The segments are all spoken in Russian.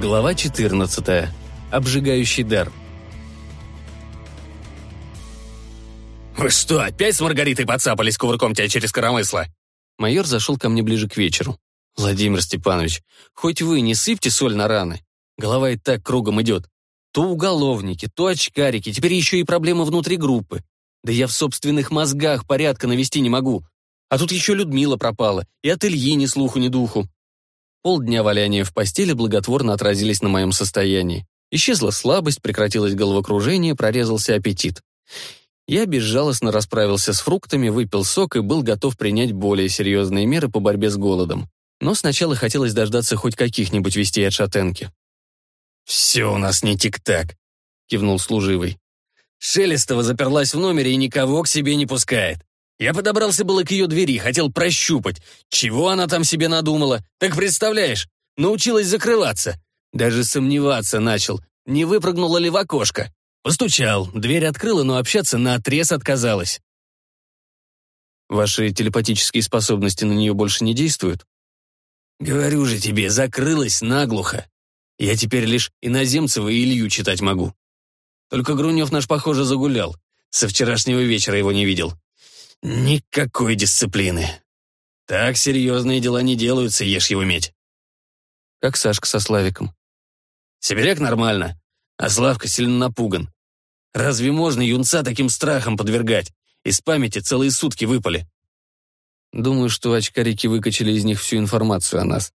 Глава 14. Обжигающий дар. «Вы что, опять с Маргаритой подцапались кувырком тебя через коромысло?» Майор зашел ко мне ближе к вечеру. «Владимир Степанович, хоть вы не сыпьте соль на раны. Голова и так кругом идет. То уголовники, то очкарики, теперь еще и проблемы внутри группы. Да я в собственных мозгах порядка навести не могу. А тут еще Людмила пропала, и от Ильи ни слуху, ни духу. Полдня валяния в постели благотворно отразились на моем состоянии. Исчезла слабость, прекратилось головокружение, прорезался аппетит. Я безжалостно расправился с фруктами, выпил сок и был готов принять более серьезные меры по борьбе с голодом. Но сначала хотелось дождаться хоть каких-нибудь вестей от шатенки. «Все у нас не тик-так», — кивнул служивый. Шелестова заперлась в номере и никого к себе не пускает. Я подобрался было к ее двери, хотел прощупать, чего она там себе надумала. Так представляешь, научилась закрываться. Даже сомневаться начал, не выпрыгнула ли в окошко. Постучал, дверь открыла, но общаться наотрез отказалась. Ваши телепатические способности на нее больше не действуют? Говорю же тебе, закрылась наглухо. Я теперь лишь Иноземцева и Илью читать могу. Только Грунев наш, похоже, загулял. Со вчерашнего вечера его не видел. Никакой дисциплины. Так серьезные дела не делаются, ешь его медь. Как Сашка со Славиком. Сибиряк нормально, а Славка сильно напуган. Разве можно юнца таким страхом подвергать? Из памяти целые сутки выпали. Думаю, что очкарики выкачали из них всю информацию о нас.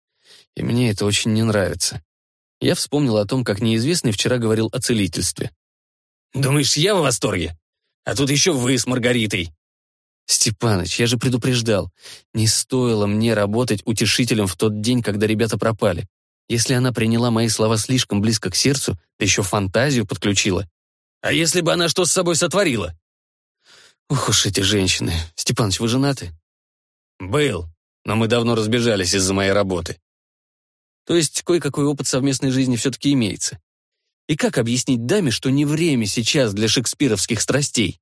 И мне это очень не нравится. Я вспомнил о том, как неизвестный вчера говорил о целительстве. «Думаешь, я в восторге? А тут еще вы с Маргаритой. «Степаныч, я же предупреждал. Не стоило мне работать утешителем в тот день, когда ребята пропали. Если она приняла мои слова слишком близко к сердцу, да еще фантазию подключила. А если бы она что с собой сотворила?» «Ух уж эти женщины. Степаныч, вы женаты?» «Был, но мы давно разбежались из-за моей работы». «То есть кое-какой опыт совместной жизни все-таки имеется. И как объяснить даме, что не время сейчас для шекспировских страстей?»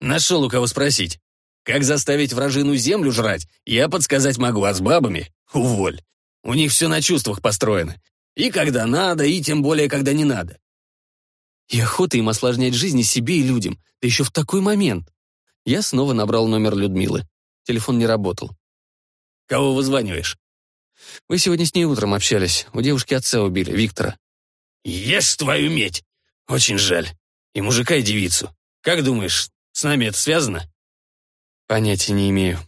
Нашел у кого спросить. Как заставить вражину землю жрать, я подсказать могу, а с бабами — уволь. У них все на чувствах построено. И когда надо, и тем более, когда не надо. И охота им осложнять жизнь и себе, и людям, да еще в такой момент. Я снова набрал номер Людмилы. Телефон не работал. «Кого вызваниваешь?» «Вы сегодня с ней утром общались. У девушки отца убили, Виктора». «Ешь твою медь! Очень жаль. И мужика, и девицу. Как думаешь, с нами это связано?» «Понятия не имею».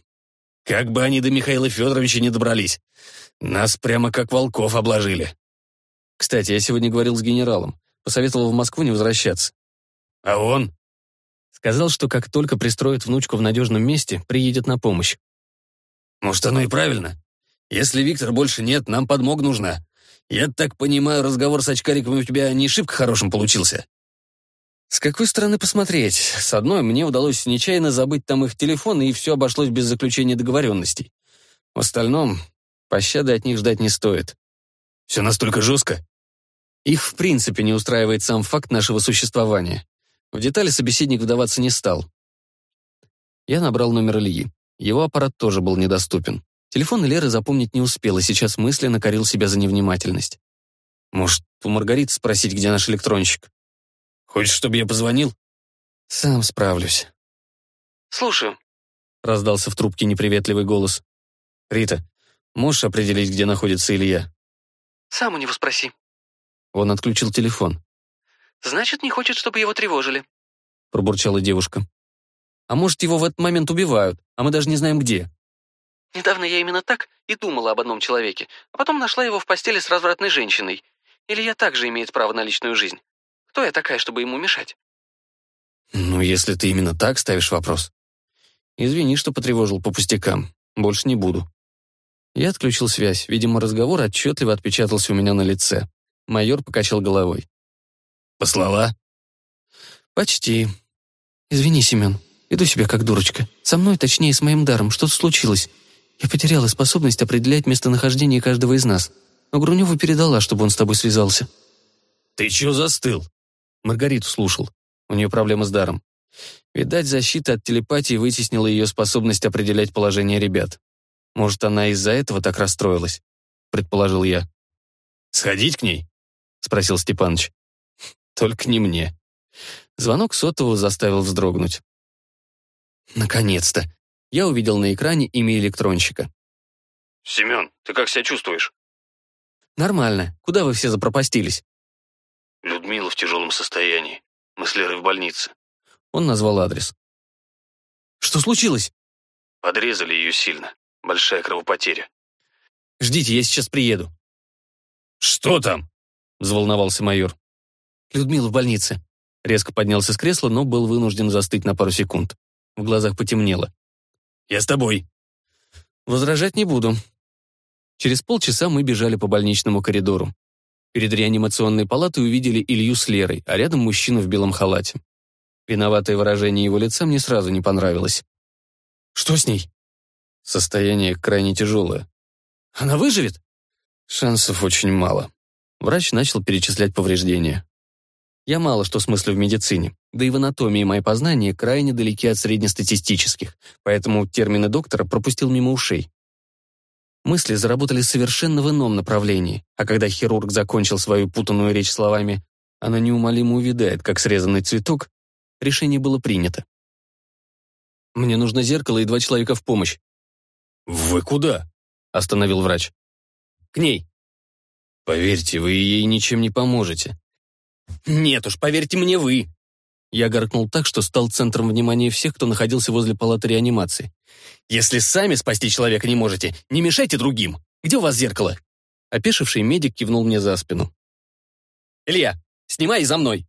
«Как бы они до Михаила Федоровича не добрались. Нас прямо как волков обложили». «Кстати, я сегодня говорил с генералом. Посоветовал в Москву не возвращаться». «А он?» Сказал, что как только пристроит внучку в надежном месте, приедет на помощь. «Может, оно и правильно. Если Виктора больше нет, нам подмог нужна. Я так понимаю, разговор с очкариком у тебя не шибко хорошим получился?» С какой стороны посмотреть? С одной, мне удалось нечаянно забыть там их телефон, и все обошлось без заключения договоренностей. В остальном, пощады от них ждать не стоит. Все настолько жестко? Их в принципе не устраивает сам факт нашего существования. В детали собеседник вдаваться не стал. Я набрал номер Ильи. Его аппарат тоже был недоступен. Телефон Леры запомнить не успел, и сейчас мысленно корил себя за невнимательность. Может, у Маргариты спросить, где наш электронщик? Хочешь, чтобы я позвонил?» «Сам справлюсь». «Слушаю», — раздался в трубке неприветливый голос. «Рита, можешь определить, где находится Илья?» «Сам у него спроси». Он отключил телефон. «Значит, не хочет, чтобы его тревожили», — пробурчала девушка. «А может, его в этот момент убивают, а мы даже не знаем где?» «Недавно я именно так и думала об одном человеке, а потом нашла его в постели с развратной женщиной. Илья также имеет право на личную жизнь. Кто я такая, чтобы ему мешать? Ну, если ты именно так ставишь вопрос. Извини, что потревожил по пустякам. Больше не буду. Я отключил связь. Видимо, разговор отчетливо отпечатался у меня на лице. Майор покачал головой. «Послала?» «Почти. Извини, Семен. Иду себя как дурочка. Со мной, точнее, с моим даром. Что-то случилось. Я потеряла способность определять местонахождение каждого из нас. Но Груневу передала, чтобы он с тобой связался». «Ты чё застыл?» Маргариту слушал. У нее проблемы с даром. Видать, защита от телепатии вытеснила ее способность определять положение ребят. Может, она из-за этого так расстроилась, предположил я. «Сходить к ней?» — спросил Степаныч. «Только не мне». Звонок сотового заставил вздрогнуть. Наконец-то! Я увидел на экране имя электронщика. «Семен, ты как себя чувствуешь?» «Нормально. Куда вы все запропастились?» «Людмила в тяжелом состоянии. Мы с Лерой в больнице». Он назвал адрес. «Что случилось?» Подрезали ее сильно. Большая кровопотеря. «Ждите, я сейчас приеду». «Что там?» — взволновался майор. «Людмила в больнице». Резко поднялся с кресла, но был вынужден застыть на пару секунд. В глазах потемнело. «Я с тобой». «Возражать не буду». Через полчаса мы бежали по больничному коридору. Перед реанимационной палатой увидели Илью с Лерой, а рядом мужчину в белом халате. Виноватое выражение его лица мне сразу не понравилось. «Что с ней?» Состояние крайне тяжелое. «Она выживет?» Шансов очень мало. Врач начал перечислять повреждения. Я мало что смыслю в медицине, да и в анатомии мои познания крайне далеки от среднестатистических, поэтому термины доктора пропустил мимо ушей. Мысли заработали совершенно в ином направлении, а когда хирург закончил свою путанную речь словами «она неумолимо увядает, как срезанный цветок», решение было принято. «Мне нужно зеркало и два человека в помощь». «Вы куда?» — остановил врач. «К ней». «Поверьте, вы ей ничем не поможете». «Нет уж, поверьте мне вы», я горкнул так, что стал центром внимания всех, кто находился возле палаты реанимации. «Если сами спасти человека не можете, не мешайте другим. Где у вас зеркало?» Опешивший медик кивнул мне за спину. «Илья, снимай за мной!»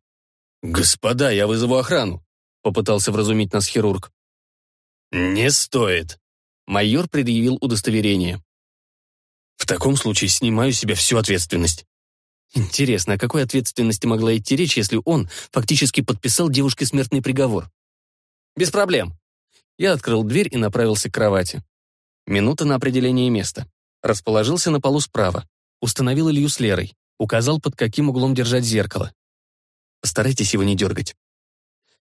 «Господа, я вызову охрану», — попытался вразумить нас хирург. «Не стоит», — майор предъявил удостоверение. «В таком случае снимаю с себя всю ответственность». Интересно, о какой ответственности могла идти речь, если он фактически подписал девушке смертный приговор? Без проблем. Я открыл дверь и направился к кровати. Минута на определение места. Расположился на полу справа. Установил Илью с Лерой. Указал, под каким углом держать зеркало. Постарайтесь его не дергать.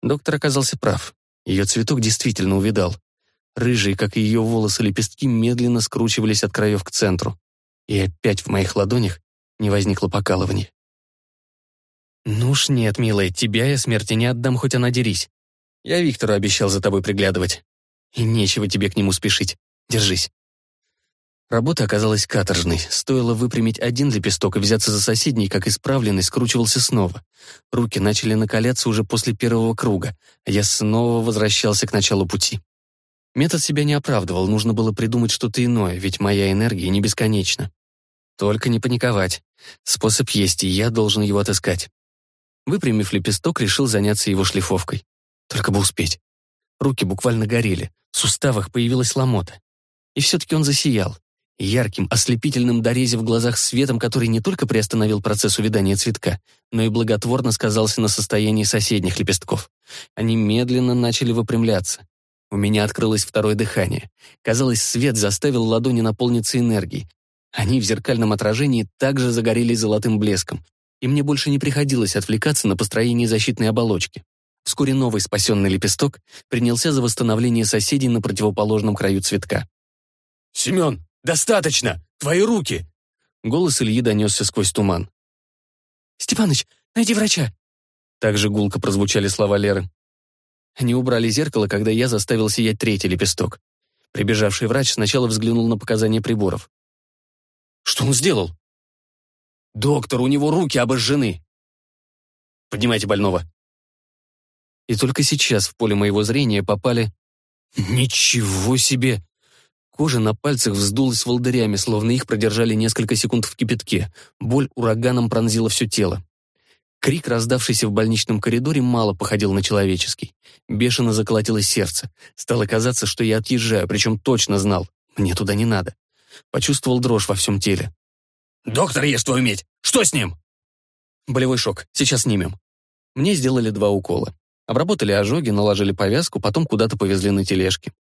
Доктор оказался прав. Ее цветок действительно увидал. Рыжие, как и ее волосы, лепестки медленно скручивались от краев к центру. И опять в моих ладонях не возникло покалываний. «Ну уж нет, милая, тебя я смерти не отдам, хоть она дерись. Я Виктору обещал за тобой приглядывать. И нечего тебе к нему спешить. Держись». Работа оказалась каторжной. Стоило выпрямить один лепесток и взяться за соседний, как исправленный скручивался снова. Руки начали накаляться уже после первого круга, а я снова возвращался к началу пути. Метод себя не оправдывал, нужно было придумать что-то иное, ведь моя энергия не бесконечна. Только не паниковать. Способ есть, и я должен его отыскать. Выпрямив лепесток, решил заняться его шлифовкой. Только бы успеть. Руки буквально горели, в суставах появилась ломота. И все-таки он засиял. Ярким, ослепительным дорези в глазах светом, который не только приостановил процесс увядания цветка, но и благотворно сказался на состоянии соседних лепестков. Они медленно начали выпрямляться. У меня открылось второе дыхание. Казалось, свет заставил ладони наполниться энергией, они в зеркальном отражении также загорелись золотым блеском, и мне больше не приходилось отвлекаться на построение защитной оболочки. Вскоре новый спасенный лепесток принялся за восстановление соседей на противоположном краю цветка. «Семен, достаточно! Твои руки!» Голос Ильи донесся сквозь туман. «Степаныч, найди врача!» Также гулко прозвучали слова Леры. Они убрали зеркало, когда я заставил сиять третий лепесток. Прибежавший врач сначала взглянул на показания приборов. Что он сделал? Доктор, у него руки обожжены. Поднимайте больного. И только сейчас в поле моего зрения попали... Ничего себе! Кожа на пальцах вздулась волдырями, словно их продержали несколько секунд в кипятке. Боль ураганом пронзила все тело. Крик, раздавшийся в больничном коридоре, мало походил на человеческий. Бешено заколотилось сердце. Стало казаться, что я отъезжаю, причем точно знал. Мне туда не надо. Почувствовал дрожь во всем теле. «Доктор, ешь твою медь! Что с ним?» Болевой шок. Сейчас снимем. Мне сделали два укола. Обработали ожоги, наложили повязку, потом куда-то повезли на тележке.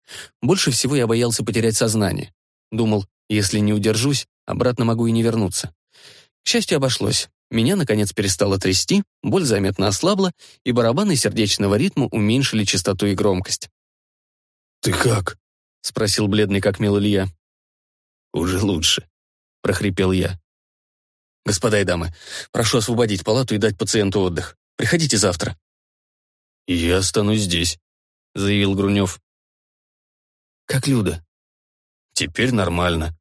Больше всего я боялся потерять сознание. Думал, если не удержусь, обратно могу и не вернуться. К счастью, обошлось. Меня, наконец, перестало трясти, боль заметно ослабла, и барабаны сердечного ритма уменьшили частоту и громкость. «Ты как?» — спросил бледный как мел Илья. «Уже лучше», — прохрипел я. Господа и дамы, прошу освободить палату и дать пациенту отдых. Приходите завтра». «Я останусь здесь», — заявил Грунев. «Как Люда?» «Теперь нормально.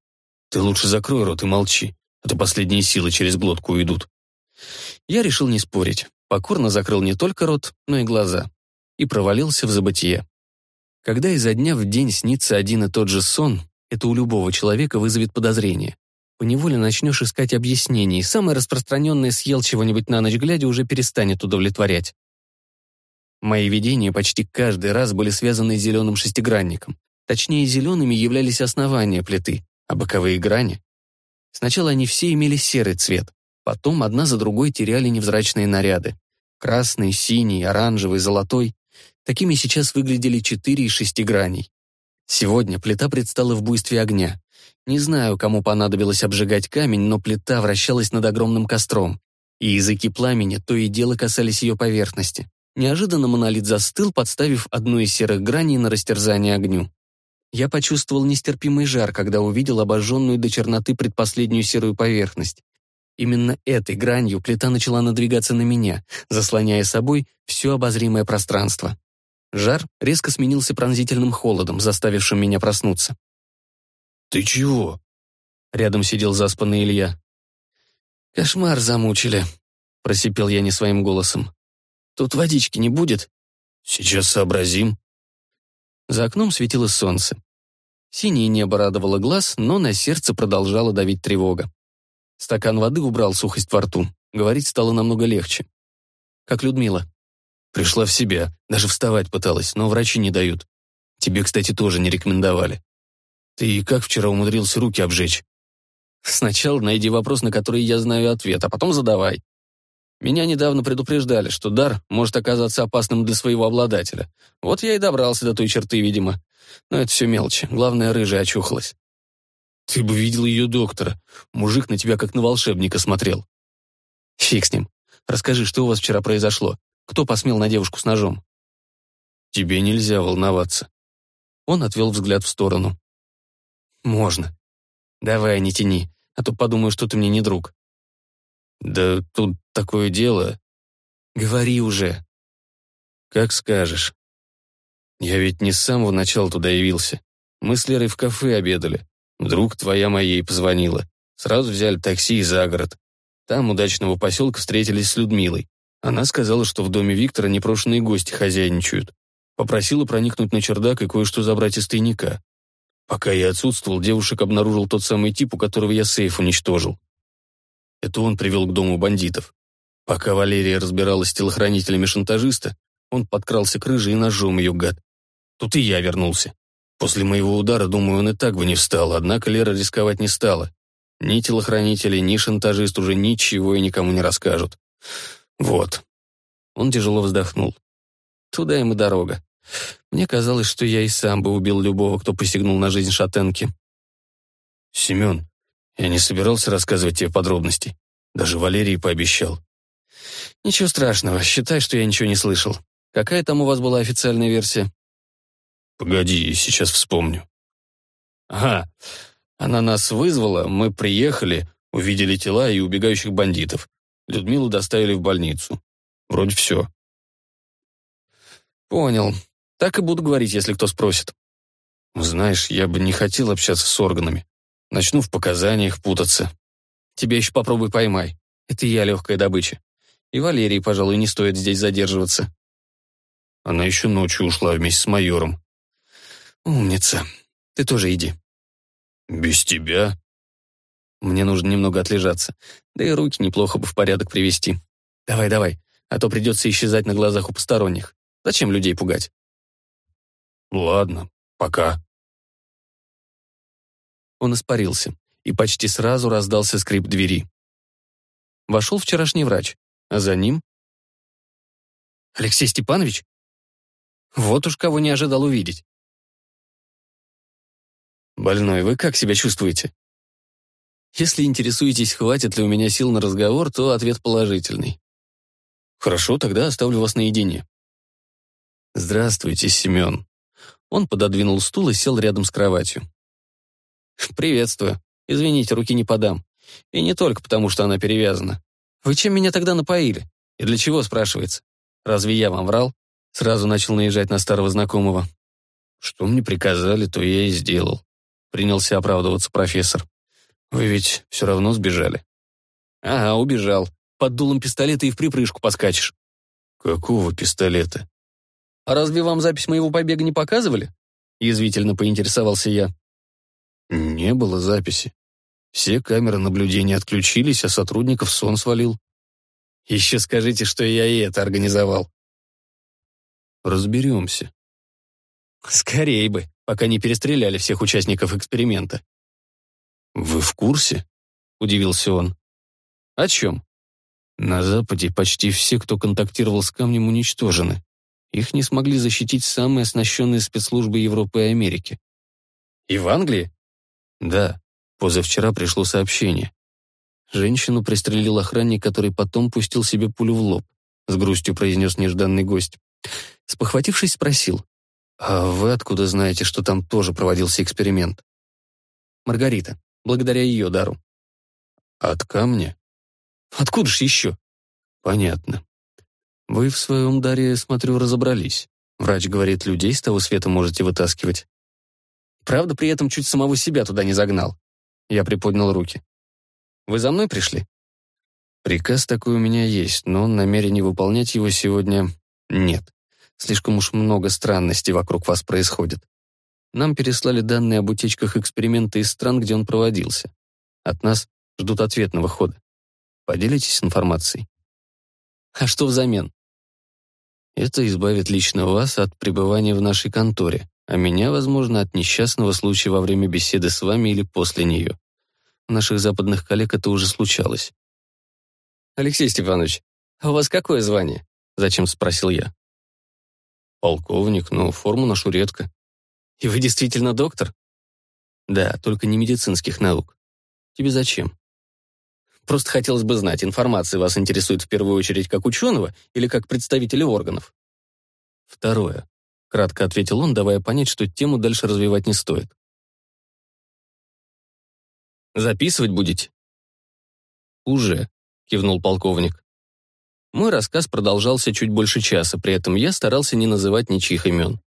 Ты лучше закрой рот и молчи, а то последние силы через глотку уйдут». Я решил не спорить. Покорно закрыл не только рот, но и глаза. И провалился в забытие. Когда изо дня в день снится один и тот же сон, это у любого человека вызовет подозрение. Поневоле начнешь искать объяснений, и самое распространенное съел чего-нибудь на ночь глядя уже перестанет удовлетворять. Мои видения почти каждый раз были связаны с зеленым шестигранником. Точнее, зелеными являлись основания плиты, а боковые грани. Сначала они все имели серый цвет, потом одна за другой теряли невзрачные наряды. Красный, синий, оранжевый, золотой. Такими сейчас выглядели четыре из шести граней. Сегодня плита предстала в буйстве огня. Не знаю, кому понадобилось обжигать камень, но плита вращалась над огромным костром, и языки пламени то и дело касались ее поверхности. Неожиданно монолит застыл, подставив одну из серых граней на растерзание огню. Я почувствовал нестерпимый жар, когда увидел обожженную до черноты предпоследнюю серую поверхность. Именно этой гранью плита начала надвигаться на меня, заслоняя собой все обозримое пространство. Жар резко сменился пронзительным холодом, заставившим меня проснуться. «Ты чего?» Рядом сидел заспанный Илья. «Кошмар замучили», — просипел я не своим голосом. Тут водички не будет?» «Сейчас сообразим». За окном светило солнце. Синее небо радовало глаз, но на сердце продолжала давить тревога. Стакан воды убрал сухость во рту. Говорить стало намного легче. Как Людмила. Пришла в себя, даже вставать пыталась, но врачи не дают. Тебе, кстати, тоже не рекомендовали. Ты как вчера умудрился руки обжечь? Сначала найди вопрос, на который я знаю ответ, а потом задавай. Меня недавно предупреждали, что дар может оказаться опасным для своего обладателя. Вот я и добрался до той черты, видимо. Но это все мелочи. Главное, рыжая очухалась. Ты бы видел ее доктора. Мужик на тебя как на волшебника смотрел. Фиг с ним. Расскажи, что у вас вчера произошло? Кто посмел на девушку с ножом? Тебе нельзя волноваться. Он отвел взгляд в сторону. Можно. Давай, не тяни, а то подумаю, что ты мне не друг. «Да тут такое дело...» «Говори уже». «Как скажешь». «Я ведь не с самого начала туда явился. Мы с Лерой в кафе обедали. Вдруг твоя моей позвонила. Сразу взяли такси и за город. Там удачного поселка встретились с Людмилой. Она сказала, что в доме Виктора непрошенные гости хозяйничают. Попросила проникнуть на чердак и кое-что забрать из тайника. Пока я отсутствовал, девушек обнаружил тот самый тип, у которого я сейф уничтожил. Это он привел к дому бандитов. Пока Валерия разбиралась с телохранителями шантажиста, он подкрался к рыже и ножом ее гад. Тут и я вернулся. После моего удара, думаю, он и так бы не встал, однако Лера рисковать не стала. Ни телохранители, ни шантажист уже ничего и никому не расскажут. Вот. Он тяжело вздохнул. Туда им и дорога. Мне казалось, что я и сам бы убил любого, кто посягнул на жизнь шатенки. «Семен, я не собирался рассказывать тебе подробности. Даже Валерий пообещал. Ничего страшного, считай, что я ничего не слышал. Какая там у вас была официальная версия? Погоди, сейчас вспомню. Ага, она нас вызвала, мы приехали, увидели тела и убегающих бандитов. Людмилу доставили в больницу. Вроде все. Понял. Так и буду говорить, если кто спросит. Знаешь, я бы не хотел общаться с органами. Начну в показаниях путаться. Тебя еще попробуй поймай. Это я легкая добыча. И Валерии, пожалуй, не стоит здесь задерживаться. Она еще ночью ушла вместе с майором. Умница. Ты тоже иди. Без тебя? Мне нужно немного отлежаться. Да и руки неплохо бы в порядок привести. Давай, давай, а то придется исчезать на глазах у посторонних. Зачем людей пугать? Ладно, пока. Он испарился, и почти сразу раздался скрип двери. Вошел вчерашний врач, а за ним... Алексей Степанович? Вот уж кого не ожидал увидеть. «Больной, вы как себя чувствуете?» Если интересуетесь, хватит ли у меня сил на разговор, то ответ положительный. Хорошо, тогда оставлю вас наедине. Здравствуйте, Семен. Он пододвинул стул и сел рядом с кроватью. «Приветствую. Извините, руки не подам. И не только потому, что она перевязана. Вы чем меня тогда напоили? И для чего, спрашивается? Разве я вам врал? Сразу начал наезжать на старого знакомого. Что мне приказали, то я и сделал. Принялся оправдываться профессор. Вы ведь все равно сбежали. Ага, убежал. Под дулом пистолета и в припрыжку поскачешь. Какого пистолета? А разве вам запись моего побега не показывали? Язвительно поинтересовался я. Не было записи. Все камеры наблюдения отключились, а сотрудников сон свалил. Еще скажите, что я и это организовал. Разберемся. Скорей бы, пока не перестреляли всех участников эксперимента. Вы в курсе? Удивился он. О чем? На Западе почти все, кто контактировал с камнем, уничтожены. Их не смогли защитить самые оснащенные спецслужбы Европы и Америки. И в Англии? Да. Позавчера пришло сообщение. Женщину пристрелил охранник, который потом пустил себе пулю в лоб. С грустью произнес нежданный гость. Спохватившись, спросил. «А вы откуда знаете, что там тоже проводился эксперимент?» «Маргарита. Благодаря ее дару». «От камня?» «Откуда ж еще?» «Понятно. Вы в своем даре, смотрю, разобрались. Врач говорит, людей с того света можете вытаскивать». Правда, при этом чуть самого себя туда не загнал. Я приподнял руки. «Вы за мной пришли?» «Приказ такой у меня есть, но намерения выполнять его сегодня нет. Слишком уж много странностей вокруг вас происходит. Нам переслали данные об утечках эксперимента из стран, где он проводился. От нас ждут ответного хода. Поделитесь информацией». «А что взамен?» «Это избавит лично вас от пребывания в нашей конторе, а меня, возможно, от несчастного случая во время беседы с вами или после нее. У наших западных коллег это уже случалось. «Алексей Степанович, а у вас какое звание?» Зачем спросил я. «Полковник, но форму ношу редко». «И вы действительно доктор?» «Да, только не медицинских наук. Тебе зачем?» «Просто хотелось бы знать, информация вас интересует в первую очередь как ученого или как представителя органов?» «Второе», — кратко ответил он, давая понять, что тему дальше развивать не стоит. Записывать будете?» «Уже», — кивнул полковник. Мой рассказ продолжался чуть больше часа, при этом я старался не называть ничьих имен.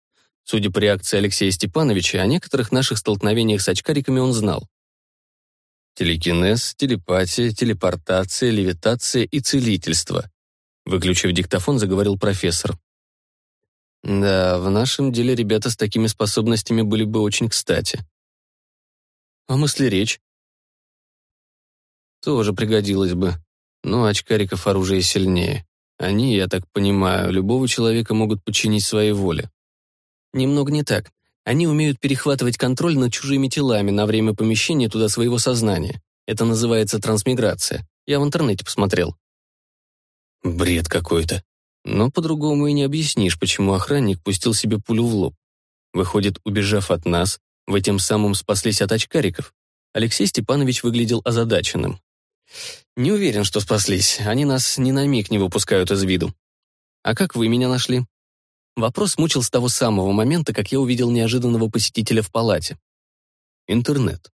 Судя по реакции Алексея Степановича, о некоторых наших столкновениях с очкариками он знал. Телекинез, телепатия, телепортация, левитация и целительство. Выключив диктофон, заговорил профессор. Да, в нашем деле ребята с такими способностями были бы очень кстати. А мысли речь? Тоже пригодилось бы. Но очкариков оружие сильнее. Они, я так понимаю, любого человека могут подчинить своей воле. Немного не так. Они умеют перехватывать контроль над чужими телами на время помещения туда своего сознания. Это называется трансмиграция. Я в интернете посмотрел. Бред какой-то. Но по-другому и не объяснишь, почему охранник пустил себе пулю в лоб. Выходит, убежав от нас, вы тем самым спаслись от очкариков. Алексей Степанович выглядел озадаченным. Не уверен, что спаслись. Они нас ни на миг не выпускают из виду. А как вы меня нашли? Вопрос мучил с того самого момента, как я увидел неожиданного посетителя в палате. Интернет.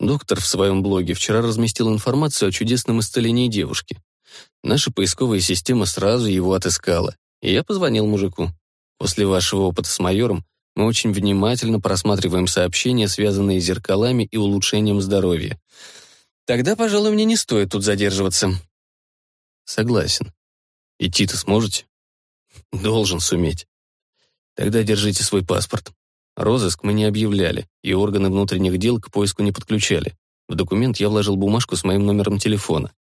Доктор в своем блоге вчера разместил информацию о чудесном исцелении девушки. Наша поисковая система сразу его отыскала, и я позвонил мужику. После вашего опыта с майором мы очень внимательно просматриваем сообщения, связанные с зеркалами и улучшением здоровья. Тогда, пожалуй, мне не стоит тут задерживаться. Согласен. Идти-то сможете? Должен суметь. Тогда держите свой паспорт. Розыск мы не объявляли, и органы внутренних дел к поиску не подключали. В документ я вложил бумажку с моим номером телефона.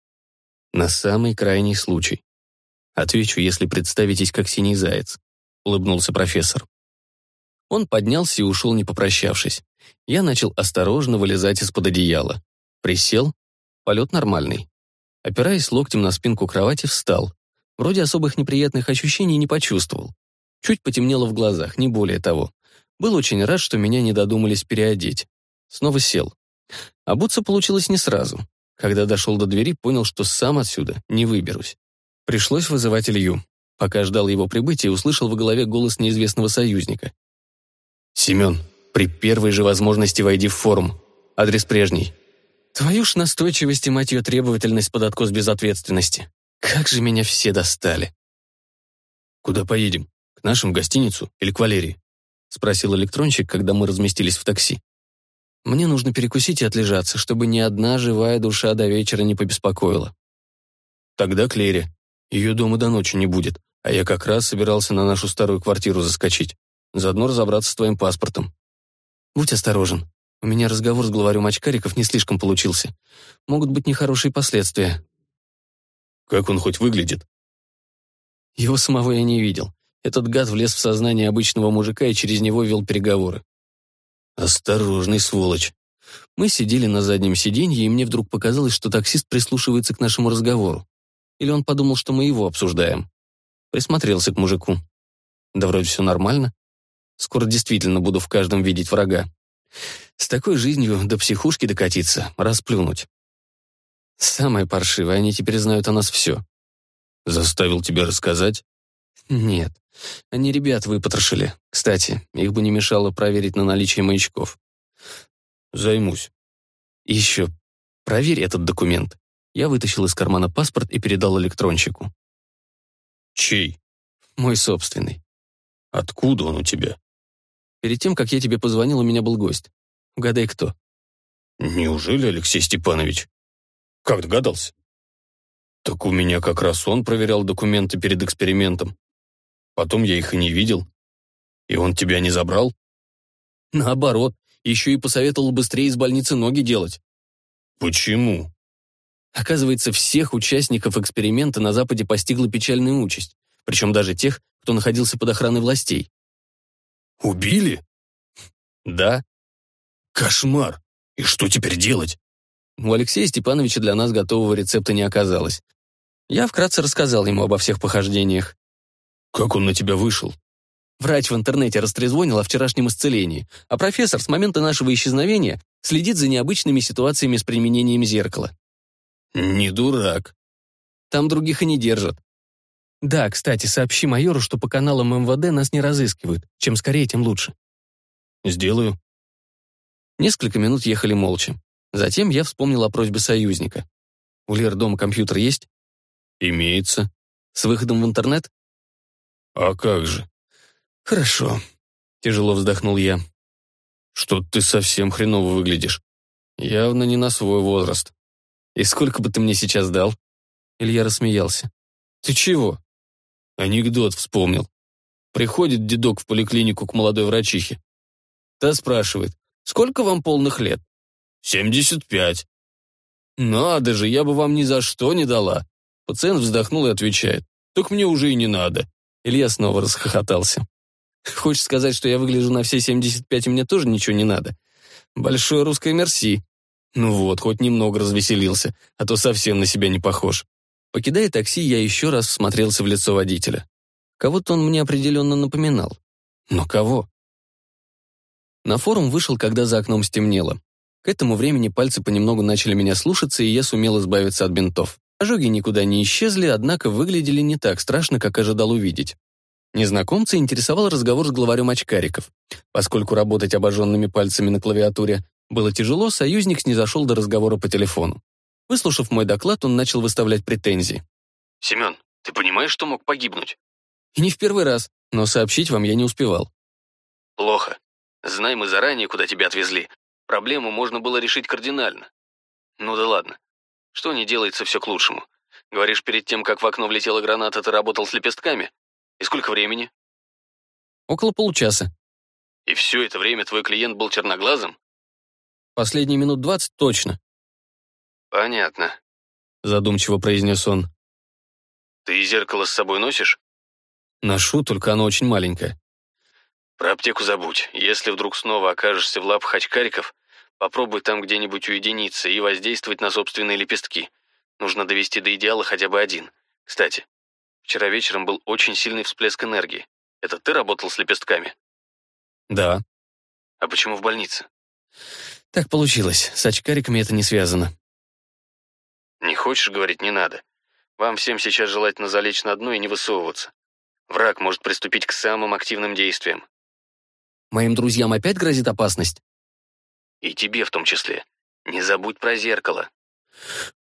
На самый крайний случай. Отвечу, если представитесь как синий заяц, улыбнулся профессор. Он поднялся и ушел, не попрощавшись. Я начал осторожно вылезать из-под одеяла. Присел. Полет нормальный. Опираясь локтем на спинку кровати, встал. Вроде особых неприятных ощущений не почувствовал. Чуть потемнело в глазах, не более того. Был очень рад, что меня не додумались переодеть. Снова сел. Обуться получилось не сразу. Когда дошел до двери, понял, что сам отсюда не выберусь. Пришлось вызывать Илью. Пока ждал его прибытия, услышал в голове голос неизвестного союзника. «Семен, при первой же возможности войди в форум. Адрес прежний. Твою ж настойчивость и, мать ее, требовательность под откос безответственности. Как же меня все достали. «Куда поедем? К нашим в гостиницу или к Валерии?» — спросил электронщик, когда мы разместились в такси. «Мне нужно перекусить и отлежаться, чтобы ни одна живая душа до вечера не побеспокоила». «Тогда к Лере. Ее дома до ночи не будет, а я как раз собирался на нашу старую квартиру заскочить. Заодно разобраться с твоим паспортом». «Будь осторожен. У меня разговор с главарем очкариков не слишком получился. Могут быть нехорошие последствия». «Как он хоть выглядит?» Его самого я не видел. Этот гад влез в сознание обычного мужика и через него вел переговоры. «Осторожный сволочь». Мы сидели на заднем сиденье, и мне вдруг показалось, что таксист прислушивается к нашему разговору. Или он подумал, что мы его обсуждаем. Присмотрелся к мужику. Да вроде все нормально. Скоро действительно буду в каждом видеть врага. С такой жизнью до психушки докатиться, расплюнуть. Самое паршивое, они теперь знают о нас все. Заставил тебя рассказать? Нет. Они ребят выпотрошили. Кстати, их бы не мешало проверить на наличие маячков. Займусь. Еще. Проверь этот документ. Я вытащил из кармана паспорт и передал электронщику. Чей? Мой собственный. Откуда он у тебя? Перед тем, как я тебе позвонил, у меня был гость. Угадай, кто. Неужели Алексей Степанович? Как догадался? Так у меня как раз он проверял документы перед экспериментом. Потом я их и не видел. И он тебя не забрал? Наоборот, еще и посоветовал быстрее из больницы ноги делать. Почему? Оказывается, всех участников эксперимента на Западе постигла печальная участь, причем даже тех, кто находился под охраной властей. Убили? Да. Кошмар. И что теперь делать? У Алексея Степановича для нас готового рецепта не оказалось. Я вкратце рассказал ему обо всех похождениях. «Как он на тебя вышел?» Врач в интернете растрезвонил о вчерашнем исцелении, а профессор с момента нашего исчезновения следит за необычными ситуациями с применением зеркала. «Не дурак». Там других и не держат. Да, кстати, сообщи майору, что по каналам МВД нас не разыскивают. Чем скорее, тем лучше. Сделаю. Несколько минут ехали молча. Затем я вспомнил о просьбе союзника. У Лер дома компьютер есть? Имеется. С выходом в интернет? А как же? Хорошо. Тяжело вздохнул я. Что ты совсем хреново выглядишь. Явно не на свой возраст. И сколько бы ты мне сейчас дал? Илья рассмеялся. Ты чего? Анекдот вспомнил. Приходит дедок в поликлинику к молодой врачихе. Та спрашивает, сколько вам полных лет? «Семьдесят пять». «Надо же, я бы вам ни за что не дала». Пациент вздохнул и отвечает. «Так мне уже и не надо». Илья снова расхохотался. «Хочешь сказать, что я выгляжу на все 75, и мне тоже ничего не надо? Большое русское мерси». Ну вот, хоть немного развеселился, а то совсем на себя не похож. Покидая такси, я еще раз всмотрелся в лицо водителя. Кого-то он мне определенно напоминал. Но кого? На форум вышел, когда за окном стемнело. К этому времени пальцы понемногу начали меня слушаться, и я сумел избавиться от бинтов. Ожоги никуда не исчезли, однако выглядели не так страшно, как ожидал увидеть. Незнакомца интересовал разговор с главарем очкариков. Поскольку работать обожженными пальцами на клавиатуре было тяжело, союзник снизошел до разговора по телефону. Выслушав мой доклад, он начал выставлять претензии. «Семен, ты понимаешь, что мог погибнуть?» «И не в первый раз, но сообщить вам я не успевал». «Плохо. Знай мы заранее, куда тебя отвезли. Проблему можно было решить кардинально. Ну да ладно. Что не делается, все к лучшему. Говоришь, перед тем, как в окно влетела граната, ты работал с лепестками? И сколько времени? Около получаса. И все это время твой клиент был черноглазым? Последние минут двадцать точно. Понятно. Задумчиво произнес он. Ты зеркало с собой носишь? Ношу, только оно очень маленькое. Про аптеку забудь. Если вдруг снова окажешься в лапах очкариков, попробуй там где-нибудь уединиться и воздействовать на собственные лепестки. Нужно довести до идеала хотя бы один. Кстати, вчера вечером был очень сильный всплеск энергии. Это ты работал с лепестками? Да. А почему в больнице? Так получилось. С очкариками это не связано. Не хочешь говорить, не надо. Вам всем сейчас желательно залечь на дно и не высовываться. Враг может приступить к самым активным действиям. Моим друзьям опять грозит опасность? И тебе в том числе. Не забудь про зеркало».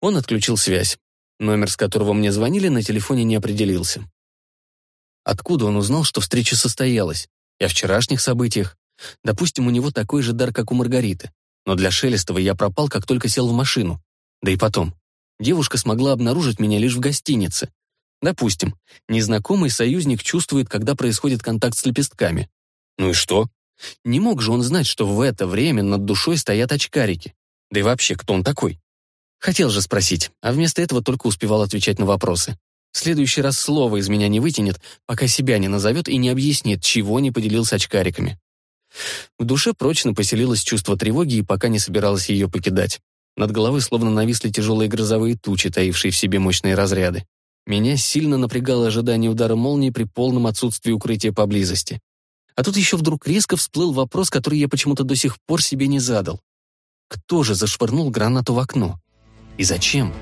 Он отключил связь. Номер, с которого мне звонили, на телефоне не определился. Откуда он узнал, что встреча состоялась? И о вчерашних событиях? Допустим, у него такой же дар, как у Маргариты. Но для Шелестова я пропал, как только сел в машину. Да и потом. Девушка смогла обнаружить меня лишь в гостинице. Допустим, незнакомый союзник чувствует, когда происходит контакт с лепестками. Ну и что? Не мог же он знать, что в это время над душой стоят очкарики. Да и вообще, кто он такой? Хотел же спросить, а вместо этого только успевал отвечать на вопросы. В следующий раз слово из меня не вытянет, пока себя не назовет и не объяснит, чего не поделился очкариками. В душе прочно поселилось чувство тревоги и пока не собиралась ее покидать. Над головой словно нависли тяжелые грозовые тучи, таившие в себе мощные разряды. Меня сильно напрягало ожидание удара молнии при полном отсутствии укрытия поблизости. А тут еще вдруг резко всплыл вопрос, который я почему-то до сих пор себе не задал. Кто же зашвырнул гранату в окно? И зачем?